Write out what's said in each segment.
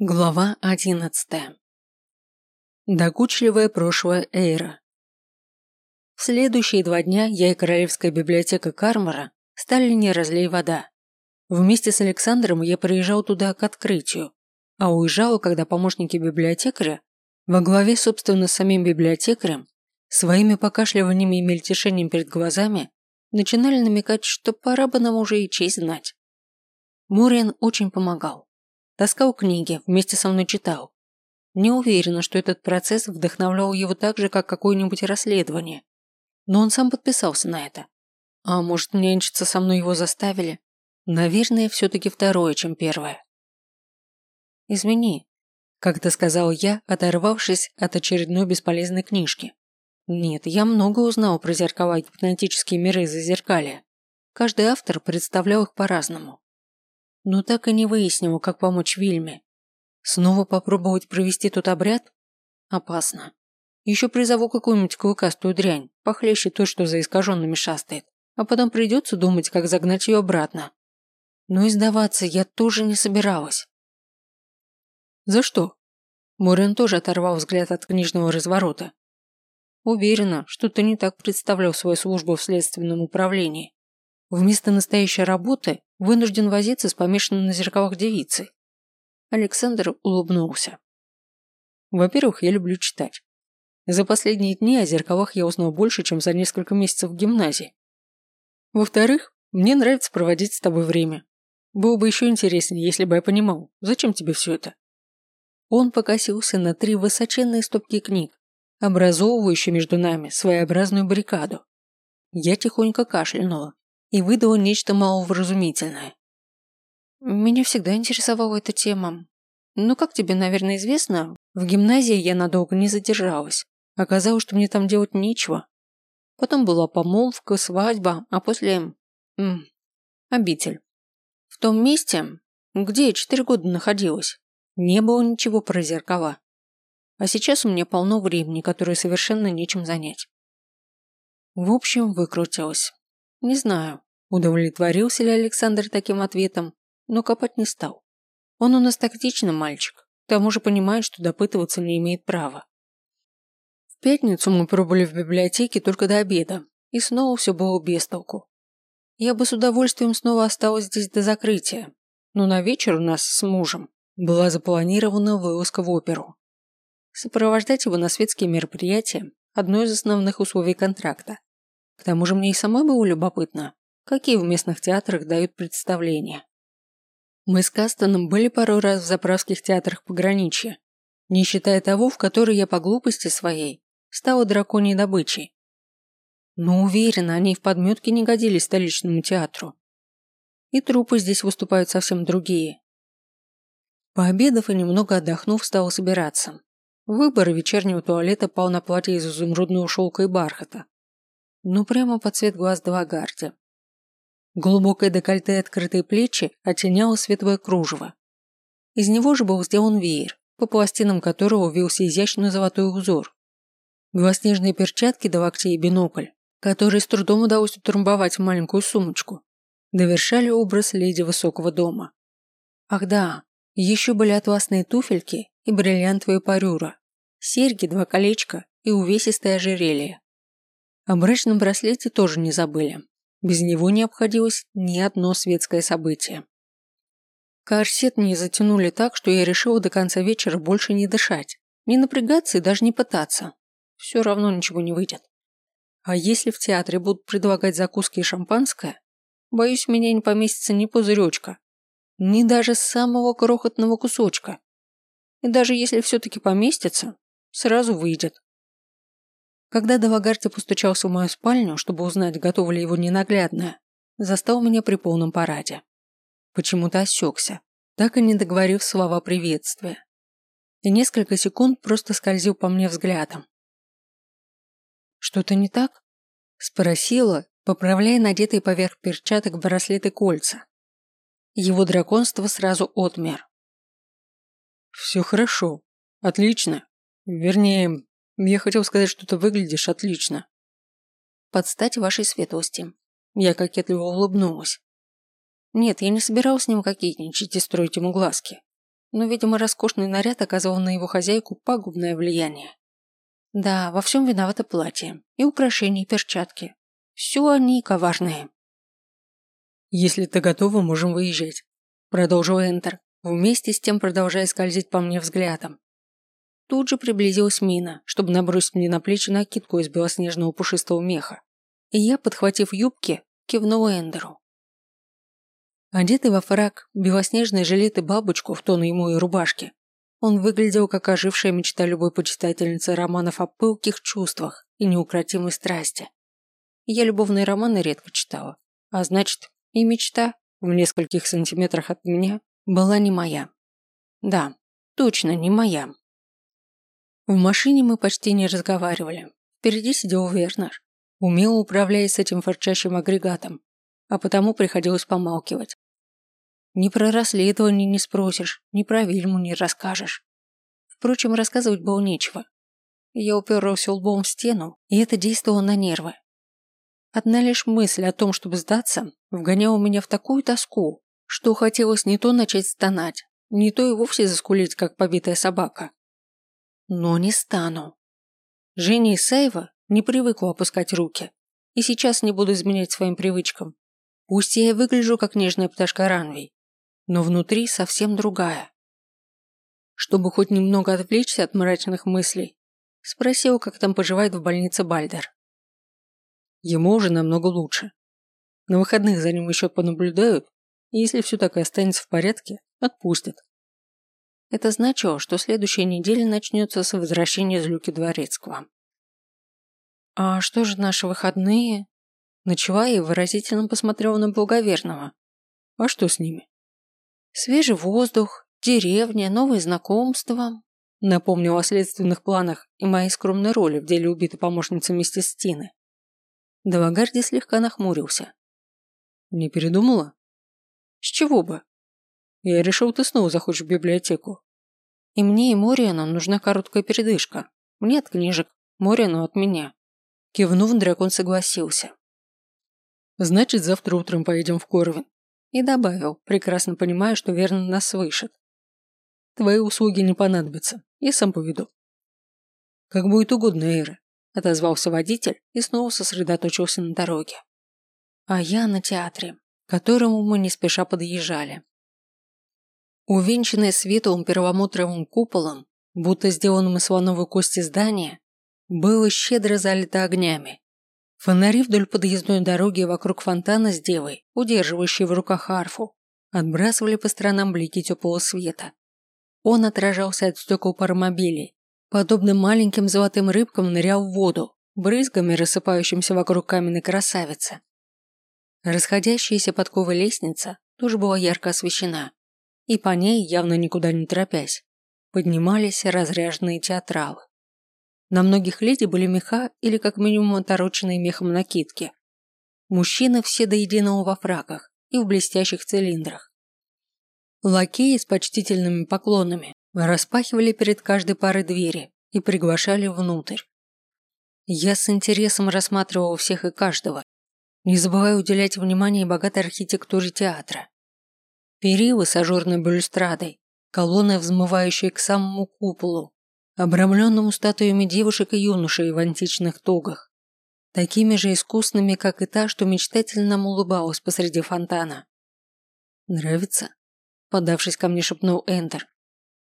Глава одиннадцатая. Докучливое прошлое Эйра. В следующие два дня я и Королевская библиотека Кармара стали не разлей вода. Вместе с Александром я приезжал туда к открытию, а уезжал, когда помощники библиотекаря, во главе, собственно, с самим библиотекарем, своими покашливаниями и мельтешением перед глазами, начинали намекать, что пора бы нам уже и честь знать. Мориан очень помогал. Таскал книги, вместе со мной читал. Не уверена, что этот процесс вдохновлял его так же, как какое-нибудь расследование. Но он сам подписался на это. А может, нянчиться со мной его заставили? Наверное, все-таки второе, чем первое. «Извини», – как-то сказал я, оторвавшись от очередной бесполезной книжки. Нет, я много узнал про зеркала и гипнотические миры зазеркалья. Каждый автор представлял их по-разному но так и не выяснил, как помочь Вильме. Снова попробовать провести тот обряд? Опасно. Еще призову какую-нибудь клыкастую дрянь, похлеще той, что за искаженными шастает, а потом придется думать, как загнать ее обратно. Но и сдаваться я тоже не собиралась. За что? Морин тоже оторвал взгляд от книжного разворота. Уверена, что ты не так представлял свою службу в следственном управлении. Вместо настоящей работы вынужден возиться с помешанной на зеркалах девицей. Александр улыбнулся. Во-первых, я люблю читать. За последние дни о зеркалах я узнал больше, чем за несколько месяцев в гимназии. Во-вторых, мне нравится проводить с тобой время. Было бы еще интереснее, если бы я понимал, зачем тебе все это. Он покосился на три высоченные стопки книг, образовывающие между нами своеобразную баррикаду. Я тихонько кашлянула, и выдала нечто маловразумительное. Меня всегда интересовала эта тема. Но, как тебе, наверное, известно, в гимназии я надолго не задержалась. Оказалось, что мне там делать нечего. Потом была помолвка, свадьба, а после... М, обитель. В том месте, где я четыре года находилась, не было ничего про зеркала. А сейчас у меня полно времени, которое совершенно нечем занять. В общем, выкрутилась. Не знаю, удовлетворился ли Александр таким ответом, но копать не стал. Он у нас тактичный мальчик, к тому же понимает, что допытываться не имеет права. В пятницу мы пробыли в библиотеке только до обеда, и снова все было без толку. Я бы с удовольствием снова осталась здесь до закрытия, но на вечер у нас с мужем была запланирована вылазка в оперу. Сопровождать его на светские мероприятия – одно из основных условий контракта. К тому же мне и самой было любопытно, какие в местных театрах дают представления. Мы с Кастоном были пару раз в заправских театрах пограничья, не считая того, в который я по глупости своей стала драконьей добычей. Но уверена, они в подметке не годились столичному театру. И трупы здесь выступают совсем другие. Пообедав и немного отдохнув, стала собираться. Выбор вечернего туалета пал на платье из изумрудного шелка и бархата ну прямо под цвет глаз Далагарди. Глубокое декольте и открытые плечи оттеняло светлое кружево. Из него же был сделан веер, по пластинам которого вился изящный золотой узор. Белоснежные перчатки до локтей и бинокль, который с трудом удалось утрамбовать в маленькую сумочку, довершали образ леди высокого дома. Ах да, еще были атласные туфельки и бриллиантовые парюра, серьги, два колечка и увесистое ожерелье. О брачном браслете тоже не забыли. Без него не обходилось ни одно светское событие. Корсет мне затянули так, что я решила до конца вечера больше не дышать, не напрягаться и даже не пытаться. Все равно ничего не выйдет. А если в театре будут предлагать закуски и шампанское, боюсь, меня не поместится ни пузыречка, ни даже самого крохотного кусочка. И даже если все-таки поместится, сразу выйдет. Когда Давагарти постучался в мою спальню, чтобы узнать, готова ли его ненаглядная, застал меня при полном параде. Почему-то осекся, так и не договорив слова приветствия. И несколько секунд просто скользил по мне взглядом. «Что-то не так?» – спросила, поправляя надетые поверх перчаток браслеты кольца. Его драконство сразу отмер. «Все хорошо. Отлично. Вернее, я хотел сказать, что ты выглядишь отлично. Подстать вашей светлости. Я кокетливо улыбнулась. Нет, я не собиралась с ним кокетничать и строить ему глазки. но, видимо, роскошный наряд оказывал на его хозяйку пагубное влияние. Да, во всем виновато платье. И украшения, и перчатки. Все они коварные. «Если ты готова, можем выезжать», – продолжил Энтер, вместе с тем продолжая скользить по мне взглядом. Тут же приблизилась Мина, чтобы набросить мне на плечи накидку из белоснежного пушистого меха. И я, подхватив юбки, кивнула Эндеру. Одетый во фраг, белоснежный жилет и бабочку в тон ему и рубашке, он выглядел как ожившая мечта любой почитательницы романов о пылких чувствах и неукротимой страсти. Я любовные романы редко читала, а значит, и мечта в нескольких сантиметрах от меня была не моя. Да, точно не моя. В машине мы почти не разговаривали. Впереди сидел Вернер, умело управляя с этим форчащим агрегатом, а потому приходилось помалкивать. Ни про расследование не спросишь, ни про Вильму не расскажешь. Впрочем, рассказывать было нечего. Я уперлся лбом в стену, и это действовало на нервы. Одна лишь мысль о том, чтобы сдаться, вгоняла меня в такую тоску, что хотелось не то начать стонать, не то и вовсе заскулить, как побитая собака. Но не стану. Женя Исаева не привыкла опускать руки, и сейчас не буду изменять своим привычкам. Пусть я и выгляжу, как нежная пташка Ранвей, но внутри совсем другая. Чтобы хоть немного отвлечься от мрачных мыслей, спросил, как там поживает в больнице Бальдер. Ему уже намного лучше. На выходных за ним еще понаблюдают, и если все так и останется в порядке, отпустят. Это значило, что следующая неделя начнется с возвращения из Люки Дворецкого. «А что же наши выходные?» Ночевая и выразительно посмотрела на благоверного. «А что с ними?» Свежий воздух, деревня, новые знакомства. Напомнил о следственных планах и моей скромной роли в деле убитой помощницы миссис Стины. Далагарди слегка нахмурился. Не передумала? С чего бы? Я решил, ты снова захочешь в библиотеку. И мне, и Мориану нужна короткая передышка. Мне от книжек, Мориану от меня. Кивнув, дракон согласился. Значит, завтра утром поедем в Корвин. И добавил, прекрасно понимая, что верно нас слышит. Твои услуги не понадобятся, я сам поведу. Как будет угодно, Эйра, отозвался водитель и снова сосредоточился на дороге. А я на театре, к которому мы не спеша подъезжали. Увенчанное светлым перламутровым куполом, будто сделанным из слоновой кости здания, было щедро залито огнями, Фонари вдоль подъездной дороги вокруг фонтана с девой, удерживающей в руках арфу, отбрасывали по сторонам блики теплого света. Он отражался от стекол паромобилей, подобно маленьким золотым рыбкам нырял в воду, брызгами рассыпающимся вокруг каменной красавицы. Расходящаяся подковой лестница тоже была ярко освещена, и по ней, явно никуда не торопясь, поднимались разряженные театралы. На многих леди были меха или как минимум отороченные мехом накидки. Мужчины все до единого во фраках и в блестящих цилиндрах. Лакеи с почтительными поклонами распахивали перед каждой парой двери и приглашали внутрь. Я с интересом рассматривал всех и каждого, не забывая уделять внимание богатой архитектуре театра. Перилы с ажурной балюстрадой, колонны, взмывающие к самому куполу, обрамленному статуями девушек и юношей в античных тогах, такими же искусными, как и та, что мечтательно улыбалась посреди фонтана. «Нравится?» – подавшись ко мне, шепнул Эндер.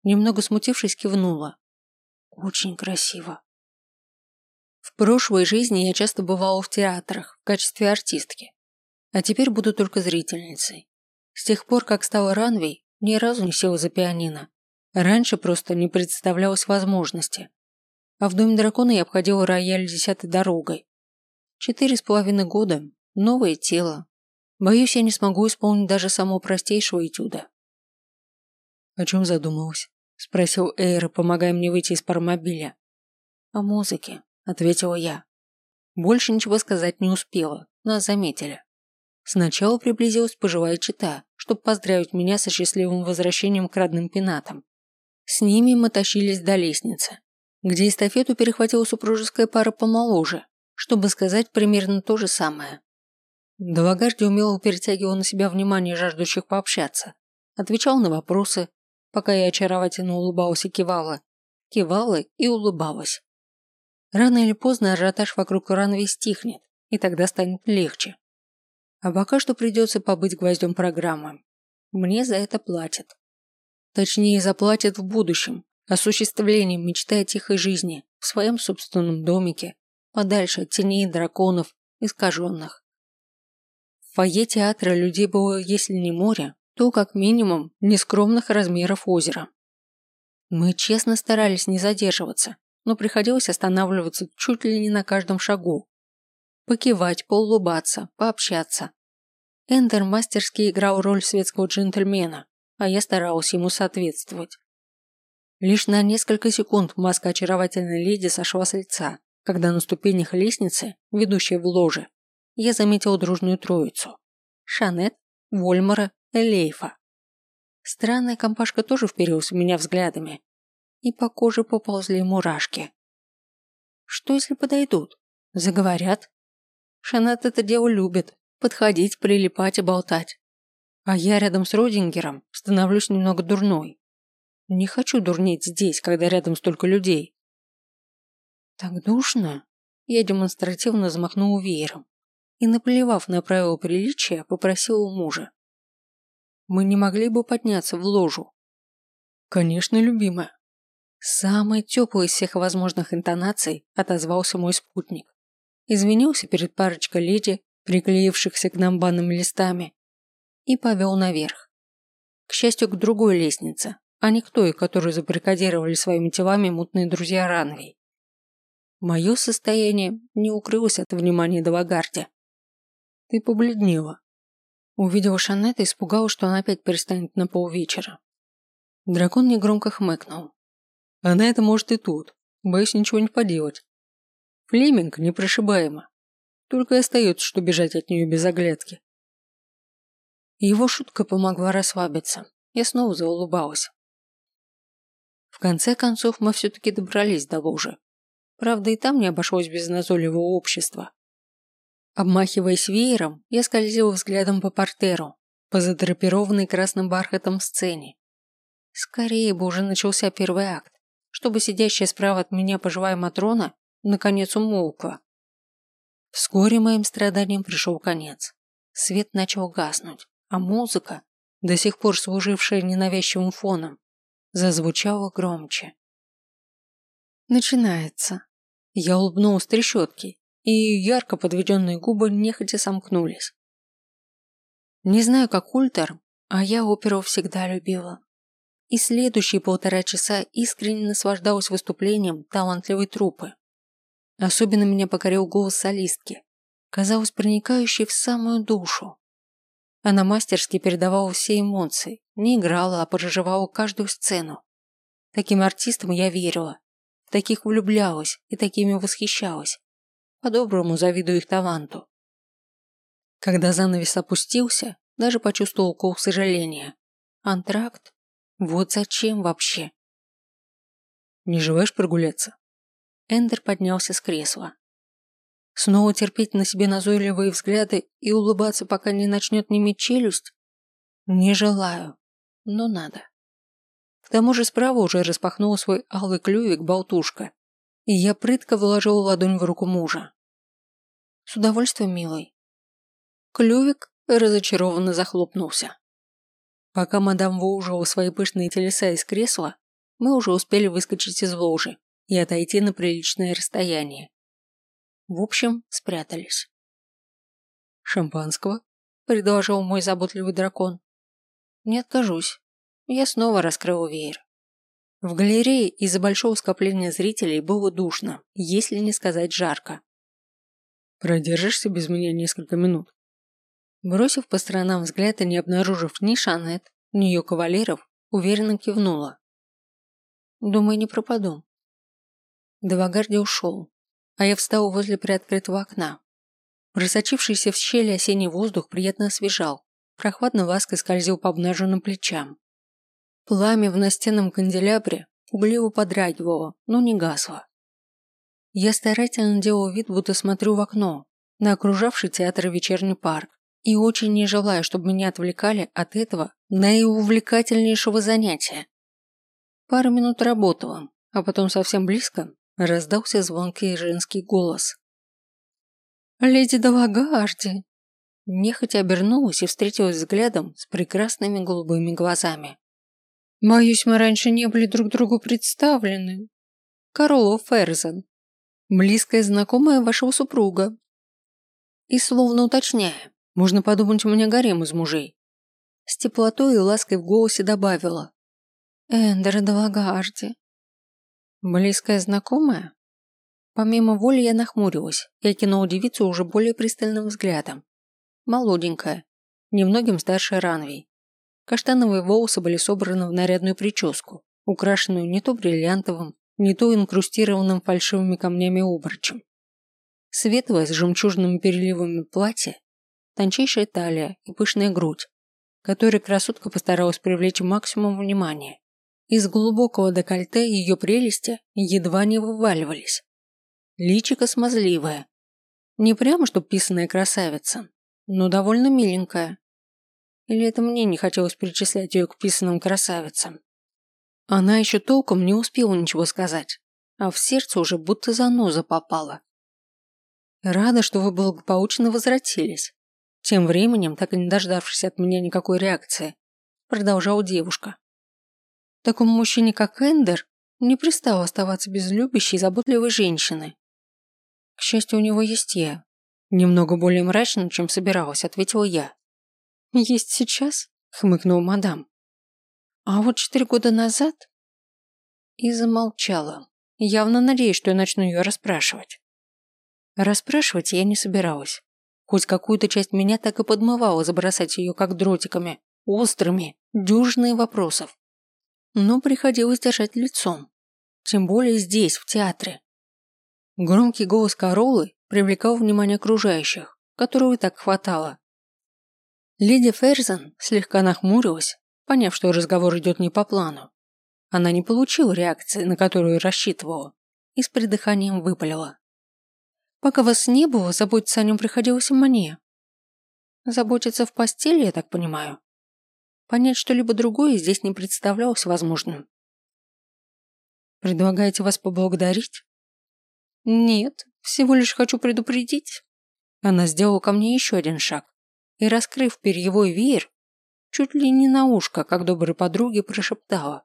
Немного смутившись, кивнула. «Очень красиво». В прошлой жизни я часто бывала в театрах в качестве артистки, а теперь буду только зрительницей. С тех пор, как стала Ранвей, ни разу не села за пианино Раньше просто не представлялось возможности. А в Доме Дракона я обходила рояль десятой дорогой. Четыре с половиной года, новое тело. Боюсь, я не смогу исполнить даже самого простейшего этюда. «О чем задумалась?» – спросил Эйр, помогая мне выйти из паромобиля. «О музыке», – ответила я. Больше ничего сказать не успела, нас заметили. Сначала приблизилась пожилая чита, чтобы поздравить меня со счастливым возвращением к родным пенатам. С ними мы тащились до лестницы, где эстафету перехватила супружеская пара помоложе, чтобы сказать примерно то же самое. Далагарди умело перетягивал на себя внимание жаждущих пообщаться, отвечал на вопросы, пока я очаровательно улыбалась и кивала. Кивала и улыбалась. Рано или поздно ажиотаж вокруг Ранви стихнет, и тогда станет легче. А пока что придется побыть гвоздем программы. Мне за это платят. Точнее, заплатят в будущем, осуществлением мечты о тихой жизни, в своем собственном домике, подальше от теней драконов, искаженных. В фойе театра людей было, если не море, то, как минимум, нескромных размеров озера. Мы честно старались не задерживаться, но приходилось останавливаться чуть ли не на каждом шагу. Покивать, поулыбаться, пообщаться. Эндер мастерски играл роль светского джентльмена, а я старалась ему соответствовать. Лишь на несколько секунд маска очаровательной леди сошла с лица, когда на ступенях лестницы, ведущей в ложе, я заметила дружную троицу. Шанет, Вольмара, Элейфа. Странная компашка тоже вперилась в меня взглядами, и по коже поползли мурашки. Что если подойдут? Заговорят? Шанет это дело любит, подходить, прилипать и болтать. А я рядом с Родингером становлюсь немного дурной. Не хочу дурнеть здесь, когда рядом столько людей. Так душно. Я демонстративно замахнул веером и, наплевав на правила приличия, попросил у мужа. Мы не могли бы подняться в ложу? Конечно, любимая. Самой теплой из всех возможных интонаций отозвался мой спутник. Извинился перед парочкой леди, приклеившихся к нам банными листами, и повел наверх. К счастью, к другой лестнице, а не к той, которую забаррикадировали своими телами мутные друзья Ранвей. Мое состояние не укрылось от внимания Далагарди. Ты побледнела. Увидела Шанет и испугалась, что она опять перестанет на полвечера. Дракон негромко хмыкнул. Она это может и тут. Боюсь ничего не поделать. Флеминг непрошибаема. Только и остается, что бежать от нее без оглядки. Его шутка помогла расслабиться. Я снова заулыбалась. В конце концов, мы все-таки добрались до ложи. Правда, и там не обошлось без назойливого общества. Обмахиваясь веером, я скользила взглядом по портеру, по задрапированной красным бархатом сцене. Скорее бы уже начался первый акт, чтобы сидящая справа от меня пожилая Матрона наконец умолкла. Вскоре моим страданиям пришел конец. Свет начал гаснуть, а музыка, до сих пор служившая ненавязчивым фоном, зазвучала громче. Начинается. Я улыбнулась трещотки, и ярко подведенные губы нехотя сомкнулись. Не знаю, как Ультер, а я оперу всегда любила. И следующие полтора часа искренне наслаждалась выступлением талантливой труппы. Особенно меня покорил голос солистки, казалось проникающий в самую душу. Она мастерски передавала все эмоции, не играла, а проживала каждую сцену. Таким артистам я верила, в таких влюблялась и такими восхищалась. По-доброму завидую их таланту. Когда занавес опустился, даже почувствовал укол сожаления. Антракт? Вот зачем вообще? Не желаешь прогуляться? Эндер поднялся с кресла. Снова терпеть на себе назойливые взгляды и улыбаться, пока не начнет неметь челюсть? Не желаю, но надо. К тому же справа уже распахнула свой алый клювик болтушка, и я прытко вложила ладонь в руку мужа. С удовольствием, милый. Клювик разочарованно захлопнулся. Пока мадам выуживала свои пышные телеса из кресла, мы уже успели выскочить из ложи и отойти на приличное расстояние. В общем, спрятались. «Шампанского?» – предложил мой заботливый дракон. «Не откажусь». Я снова раскрыл веер. В галерее из-за большого скопления зрителей было душно, если не сказать жарко. «Продержишься без меня несколько минут?» Бросив по сторонам взгляд и не обнаружив ни Шанет, ни ее кавалеров, уверенно кивнула. «Думаю, не пропаду». Девагарди ушел, а я встал возле приоткрытого окна. Просочившийся в щели осенний воздух приятно освежал, прохладно лаской скользил по обнаженным плечам. Пламя в настенном канделябре пугливо подрагивало, но не гасло. Я старательно делал вид, будто смотрю в окно, на окружавший театр вечерний парк, и очень не желаю, чтобы меня отвлекали от этого наиувлекательнейшего занятия Пару минут работала, а потом совсем близко раздался звонкий женский голос. «Леди Далагарди!» Нехотя обернулась и встретилась взглядом с прекрасными голубыми глазами. «Боюсь, мы раньше не были друг другу представлены. Кароло Ферзен, близкая знакомая вашего супруга». И словно уточняя, можно подумать, у меня гарем из мужей. С теплотой и лаской в голосе добавила. «Эндер Далагарди». «Близкая знакомая?» Помимо воли я нахмурилась и окинула девицу уже более пристальным взглядом. Молоденькая, немногим старше Ранвей. Каштановые волосы были собраны в нарядную прическу, украшенную не то бриллиантовым, не то инкрустированным фальшивыми камнями обручем. Светлое с жемчужными переливами платье, тончайшая талия и пышная грудь, которой красотка постаралась привлечь максимум внимания. Из глубокого декольте ее прелести едва не вываливались. Личико смазливое. Не прямо что писаная красавица, но довольно миленькая. Или это мне не хотелось причислять ее к писанным красавицам? Она еще толком не успела ничего сказать, а в сердце уже будто заноза попала. Рада, что вы благополучно возвратились. Тем временем, так и не дождавшись от меня никакой реакции, продолжала девушка. Такому мужчине, как Эндер, не пристало оставаться без любящей и заботливой женщины. К счастью, у него есть я, Немного более мрачно, чем собиралась, ответила я. Есть сейчас? хмыкнул мадам. А вот четыре года назад? И замолчала, явно надеясь, что я начну ее расспрашивать. Расспрашивать я не собиралась. Хоть какую-то часть меня так и подмывала забросать ее как дротиками, острыми, дюжные вопросов. Но приходилось держать лицом. Тем более здесь, в театре. Громкий голос Королы привлекал внимание окружающих, которого и так хватало. Леди Ферзен слегка нахмурилась, поняв, что разговор идет не по плану. Она не получила реакции, на которую рассчитывала, и с придыханием выпалила. «Пока вас не было, заботиться о нем приходилось мне. Заботиться в постели, я так понимаю. Понять что-либо другое здесь не представлялось возможным. Предлагаете вас поблагодарить? Нет, всего лишь хочу предупредить. Она сделала ко мне еще один шаг и, раскрыв перьевой веер, чуть ли не на ушко, как доброй подруге, прошептала.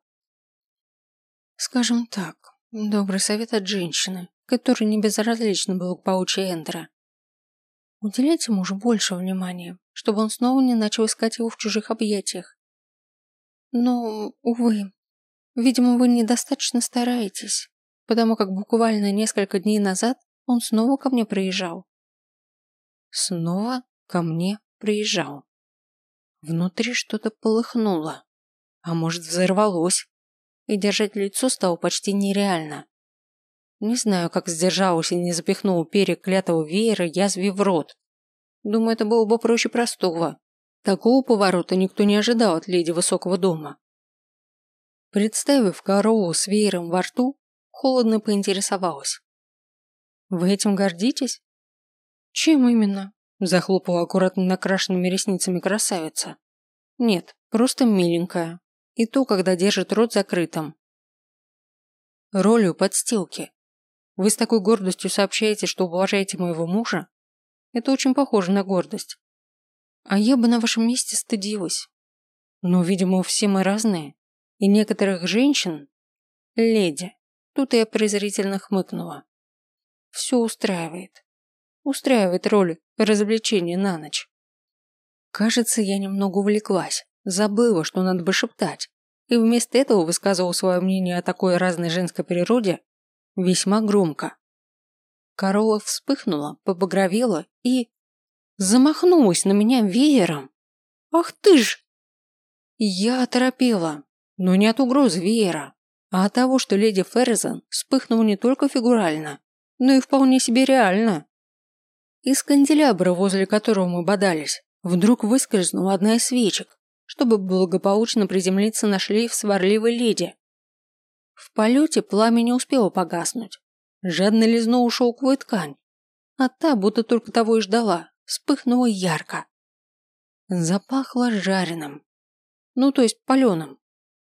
Скажем так, добрый совет от женщины, которой не безразлично было к паучьей Эндера. Уделяйте мужу больше внимания, чтобы он снова не начал искать его в чужих объятиях. Но, увы, видимо, вы недостаточно стараетесь, потому как буквально несколько дней назад он снова ко мне приезжал. Снова ко мне приезжал. Внутри что-то полыхнуло, а может взорвалось, и держать лицо стало почти нереально. Не знаю, как сдержалась и не запихнул перья клятого веера язве в рот. Думаю, это было бы проще простого. Такого поворота никто не ожидал от леди высокого дома. Представив корову с веером во рту, холодно поинтересовалась. Вы этим гордитесь? Чем именно? Захлопала аккуратно накрашенными ресницами красавица. Нет, просто миленькая. И то, когда держит рот закрытым. Ролью подстилки. Вы с такой гордостью сообщаете, что уважаете моего мужа? Это очень похоже на гордость. А я бы на вашем месте стыдилась. Но, видимо, все мы разные. И некоторых женщин... Леди. Тут я презрительно хмыкнула. Все устраивает. Устраивает роль развлечения на ночь. Кажется, я немного увлеклась, забыла, что надо бы шептать, и вместо этого высказывал свое мнение о такой разной женской природе весьма громко. Корова вспыхнула, побагровела и... замахнулась на меня веером. «Ах ты ж!» Я оторопела, но не от угрозы веера, а от того, что леди Ферзен вспыхнула не только фигурально, но и вполне себе реально. Из канделябра, возле которого мы бодались, вдруг выскользнула одна из свечек, чтобы благополучно приземлиться на шлейф сварливой леди. В полете пламя не успело погаснуть. Жадно лизнула шелковую ткань, а та, будто только того и ждала, вспыхнула ярко. Запахло жареным. Ну, то есть паленым.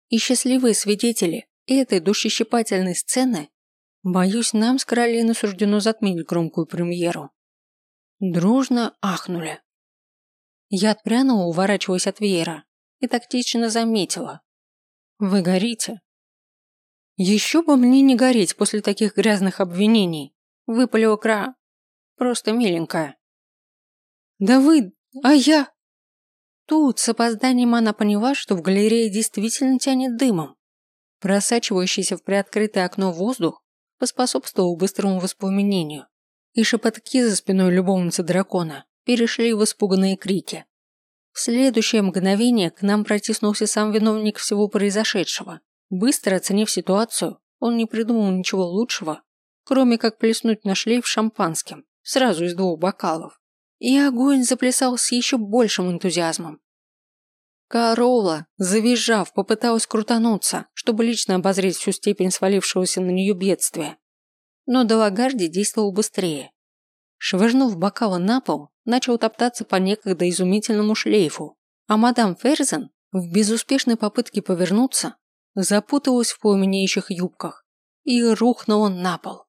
И счастливые свидетели, этой душещипательной сцены, боюсь, нам с Каролиной суждено затмить громкую премьеру. Дружно ахнули. Я отпрянула, уворачиваясь от веера, и тактично заметила. «Вы горите?» «Еще бы мне не гореть после таких грязных обвинений», выпалила Кра. «Просто миленькая». «Да вы... а я...» Тут с опозданием она поняла, что в галерее действительно тянет дымом. Просачивающийся в приоткрытое окно воздух поспособствовал быстрому воспламенению, и шепотки за спиной любовницы дракона перешли в испуганные крики. В следующее мгновение к нам протиснулся сам виновник всего произошедшего. Быстро оценив ситуацию, он не придумал ничего лучшего, кроме как плеснуть на шлейф шампанским, сразу из двух бокалов. И огонь заплясал с еще большим энтузиазмом. Корола, завизжав, попыталась крутануться, чтобы лично обозреть всю степень свалившегося на нее бедствия. Но Далагарди действовал быстрее. Швырнув бокалы на пол, начал топтаться по некогда изумительному шлейфу, а мадам Ферзен, в безуспешной попытке повернуться, запуталась в пламенеющих юбках и рухнула на пол.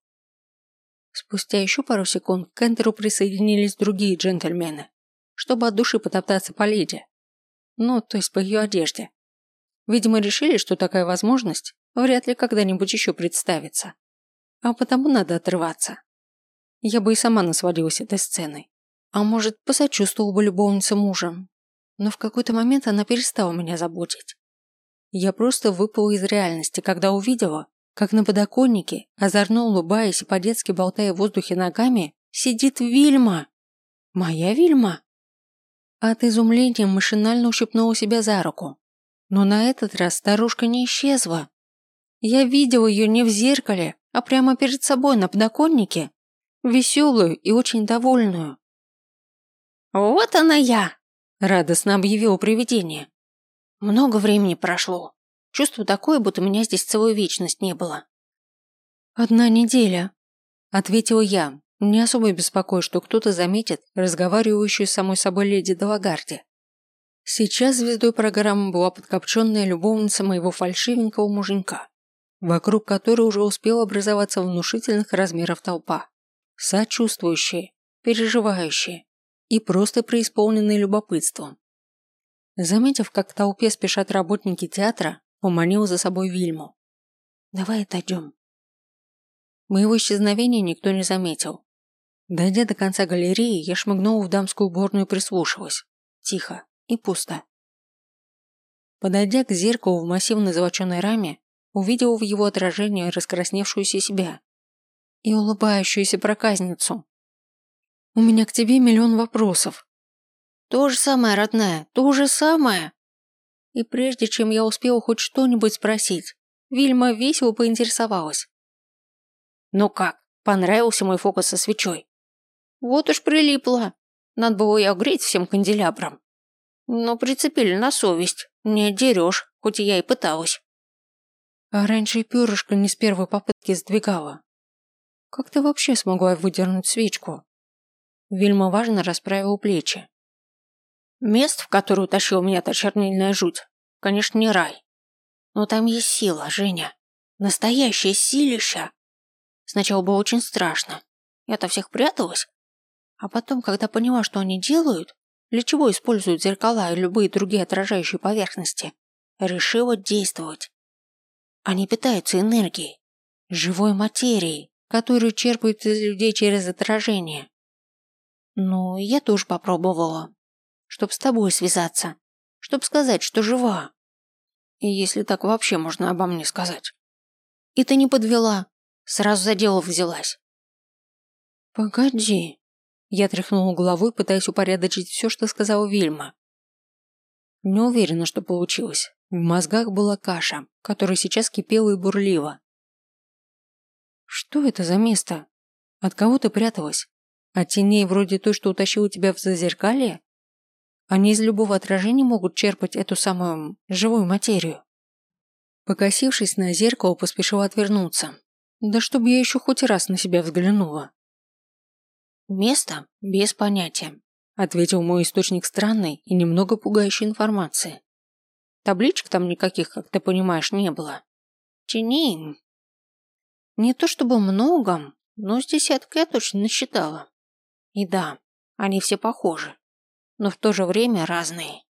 Спустя еще пару секунд к Энтеру присоединились другие джентльмены, чтобы от души потоптаться по леди. Ну, то есть по ее одежде. Видимо, решили, что такая возможность вряд ли когда-нибудь еще представится. А потому надо отрываться. Я бы и сама насвалилась этой сценой. А может, посочувствовала бы любовница мужа. Но в какой-то момент она перестала меня заботить. Я просто выпала из реальности, когда увидела, как на подоконнике, озорно улыбаясь и по-детски болтая в воздухе ногами, сидит Вильма. Моя Вильма? От изумления машинально ущипнула себя за руку. Но на этот раз старушка не исчезла. Я видела ее не в зеркале, а прямо перед собой на подоконнике. Веселую и очень довольную. «Вот она я!» – радостно объявила привидение. «Много времени прошло. Чувство такое, будто меня здесь целую вечность не было. «Одна неделя», – ответила я, не особо беспокоюсь, что кто-то заметит разговаривающую с самой собой леди Далагарди. Сейчас звездой программы была подкопченная любовница моего фальшивенького муженька, вокруг которой уже успела образоваться внушительных размеров толпа. Сочувствующие, переживающие и просто преисполненные любопытством. Заметив, как к толпе спешат работники театра, Поманил за собой Вильму. «Давай отойдем». Моего исчезновения никто не заметил. Дойдя до конца галереи, я шмыгнула в дамскую уборную и прислушалась. Тихо и пусто. Подойдя к зеркалу в массивной золоченой раме, увидела в его отражении раскрасневшуюся себя и улыбающуюся проказницу. «У меня к тебе миллион вопросов». «То же самое, родная, то же самое!» И прежде чем я успела хоть что-нибудь спросить, Вильма весело поинтересовалась. «Ну как, понравился мой фокус со свечой?» «Вот уж прилипла. Надо было и огреть всем канделябрам. Но прицепили на совесть. Не отдерешь, хоть и я и пыталась». А раньше и перышко не с первой попытки сдвигала. Как ты вообще смогла выдернуть свечку? Вильма важно расправила плечи. Мест, в которое утащила меня та чернильная жуть, конечно, не рай. Но там есть сила, Женя. Настоящее силища. Сначала было очень страшно. Я-то всех пряталась. А потом, когда поняла, что они делают, для чего используют зеркала и любые другие отражающие поверхности, решила действовать. Они питаются энергией, живой материей, которую черпают из людей через отражение. Ну, я тоже попробовала чтоб с тобой связаться, чтоб сказать, что жива. И если так вообще можно обо мне сказать. И ты не подвела, сразу за дело взялась. Погоди. Я тряхнула головой, пытаясь упорядочить все, что сказала Вильма. Не уверена, что получилось. В мозгах была каша, которая сейчас кипела и бурлила. Что это за место? От кого ты пряталась? От теней вроде той, что утащила тебя в зазеркалье? Они из любого отражения могут черпать эту самую живую материю. Покосившись на зеркало, поспешила отвернуться. Да чтобы я еще хоть раз на себя взглянула. «Место без понятия», – ответил мой источник странной и немного пугающей информации. Табличек там никаких, как ты понимаешь, не было. Тяни. Не то чтобы много, но с десятка я точно насчитала. И да, они все похожи, но в то же время разные.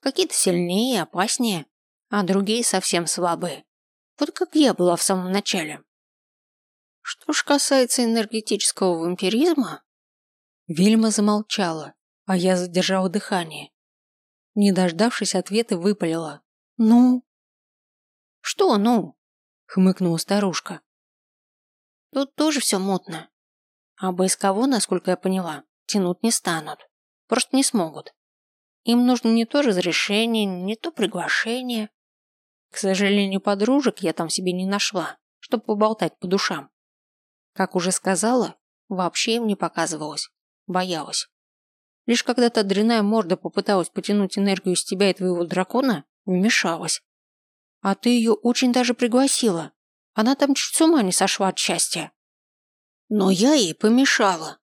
Какие-то сильнее и опаснее, а другие совсем слабые. Вот как я была в самом начале. Что ж касается энергетического вампиризма... Вильма замолчала, а я задержала дыхание. Не дождавшись ответа, выпалила. «Ну?» «Что «ну?» – хмыкнула старушка. «Тут тоже все мутно. А без кого, насколько я поняла, тянуть не станут. Просто не смогут. Им нужно не то разрешение, не то приглашение. К сожалению, подружек я там себе не нашла, чтобы поболтать по душам. Как уже сказала, вообще им не показывалась. Боялась. Лишь когда та дряная морда попыталась потянуть энергию из тебя и твоего дракона, вмешалась. А ты ее очень даже пригласила. Она там чуть с ума не сошла от счастья. Но я ей помешала.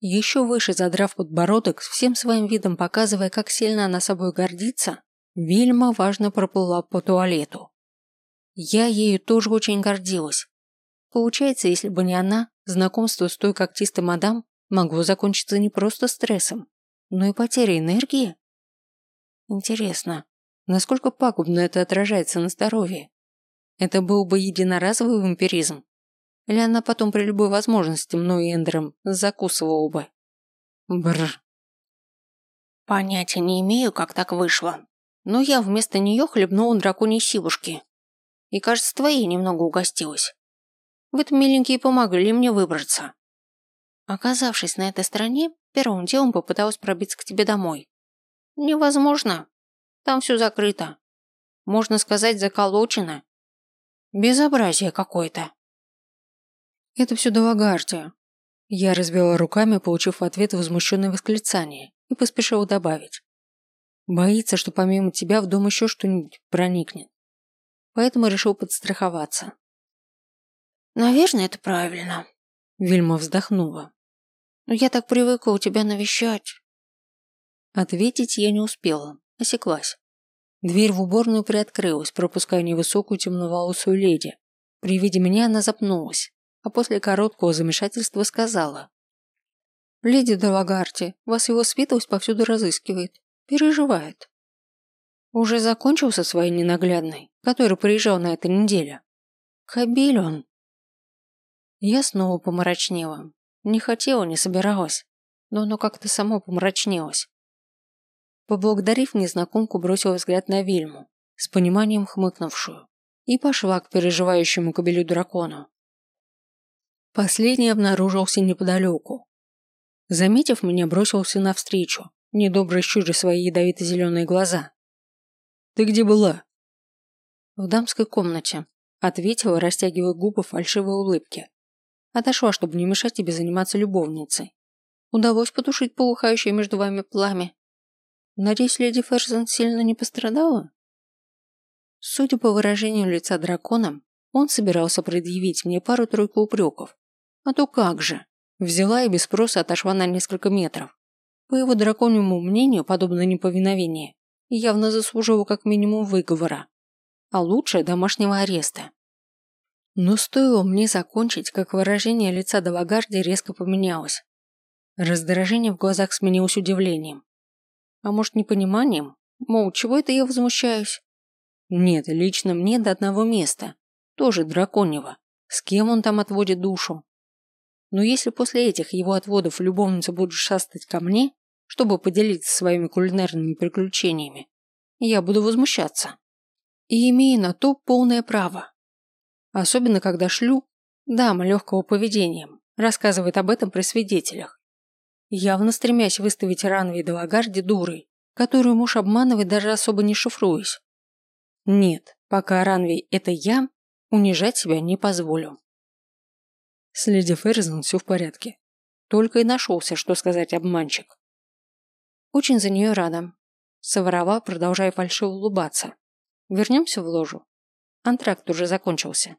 Еще выше задрав подбородок, всем своим видом показывая, как сильно она собой гордится, Вильма важно проплыла по туалету. Я ею тоже очень гордилась. Получается, если бы не она, знакомство с той когтистой мадам могло закончиться не просто стрессом, но и потерей энергии. Интересно, насколько пагубно это отражается на здоровье? Это был бы единоразовый вампиризм? Или она потом при любой возможности мной и Эндером закусывала бы? Бррр. Понятия не имею, как так вышло. Но я вместо нее хлебнула драконьей силушки. И, кажется, твоей немного угостилась. Вы, миленькие, помогли мне выбраться. Оказавшись на этой стороне, первым делом попыталась пробиться к тебе домой. Невозможно. Там все закрыто. Можно сказать, заколочено. Безобразие какое-то. Это все Далагарди. Я развела руками, получив в ответ возмущенное восклицание, и поспешила добавить. Боится, что помимо тебя в дом еще что-нибудь проникнет. Поэтому решил подстраховаться. «Наверное, это правильно», – Вильма вздохнула. «Но я так привыкла у тебя навещать». Ответить я не успела, осеклась. Дверь в уборную приоткрылась, пропуская невысокую темноволосую леди. При виде меня она запнулась, а после короткого замешательства сказала. «Леди Далагарти, вас его светлость повсюду разыскивает. Переживает». «Уже закончился своей ненаглядной, который приезжал на этой неделе?» «Кабель он», я снова помрачнела. Не хотела, не собиралась. Но оно как-то само помрачнелось. Поблагодарив незнакомку, бросила взгляд на Вильму, с пониманием хмыкнувшую, и пошла к переживающему кобелю дракону. Последний обнаружился неподалеку. Заметив меня, бросился навстречу, недобро щуря свои ядовито-зеленые глаза. «Ты где была?» «В дамской комнате», – ответила, растягивая губы фальшивой улыбки. Отошла, чтобы не мешать тебе заниматься любовницей. Удалось потушить полухающее между вами пламя. Надеюсь, леди Ферзен сильно не пострадала? Судя по выражению лица дракона, он собирался предъявить мне пару-тройку упреков. А то как же? Взяла и без спроса отошла на несколько метров. По его драконьему мнению, подобное неповиновение явно заслужило как минимум выговора, а лучше домашнего ареста. Но стоило мне закончить, как выражение лица Далагарди резко поменялось. Раздражение в глазах сменилось удивлением. А может, непониманием? Мол, чего это я возмущаюсь? Нет, лично мне до одного места. Тоже драконьего. С кем он там отводит душу? Но если после этих его отводов любовница будет шастать ко мне, чтобы поделиться своими кулинарными приключениями, я буду возмущаться. И имею на то полное право. Особенно, когда шлю, дама легкого поведения, рассказывает об этом при свидетелях. Явно стремясь выставить Ранви и Далагарди дурой, которую муж обманывает даже особо не шифруясь. Нет, пока Ранви это я, унижать себя не позволю. С леди Ферзен все в порядке. Только и нашелся, что сказать обманщик. Очень за нее рада. Соврала, продолжая фальшиво улыбаться. Вернемся в ложу. Антракт уже закончился.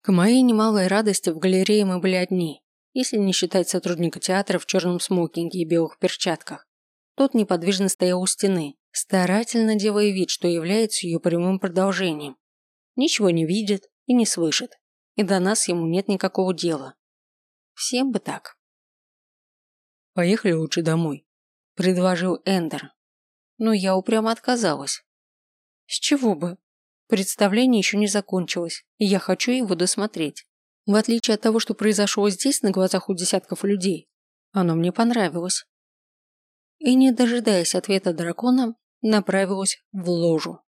К моей немалой радости в галерее мы были одни, если не считать сотрудника театра в черном смокинге и белых перчатках. Тот неподвижно стоял у стены, старательно делая вид, что является ее прямым продолжением. Ничего не видит и не слышит. И до нас ему нет никакого дела. Всем бы так. Поехали лучше домой, предложил Эндер. Но я упрямо отказалась. С чего бы? Представление еще не закончилось, и я хочу его досмотреть. В отличие от того, что произошло здесь на глазах у десятков людей, оно мне понравилось. И не дожидаясь ответа дракона, направилась в ложу.